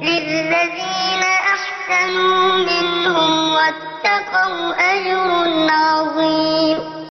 للذين أحسنوا منهم واتقوا أجر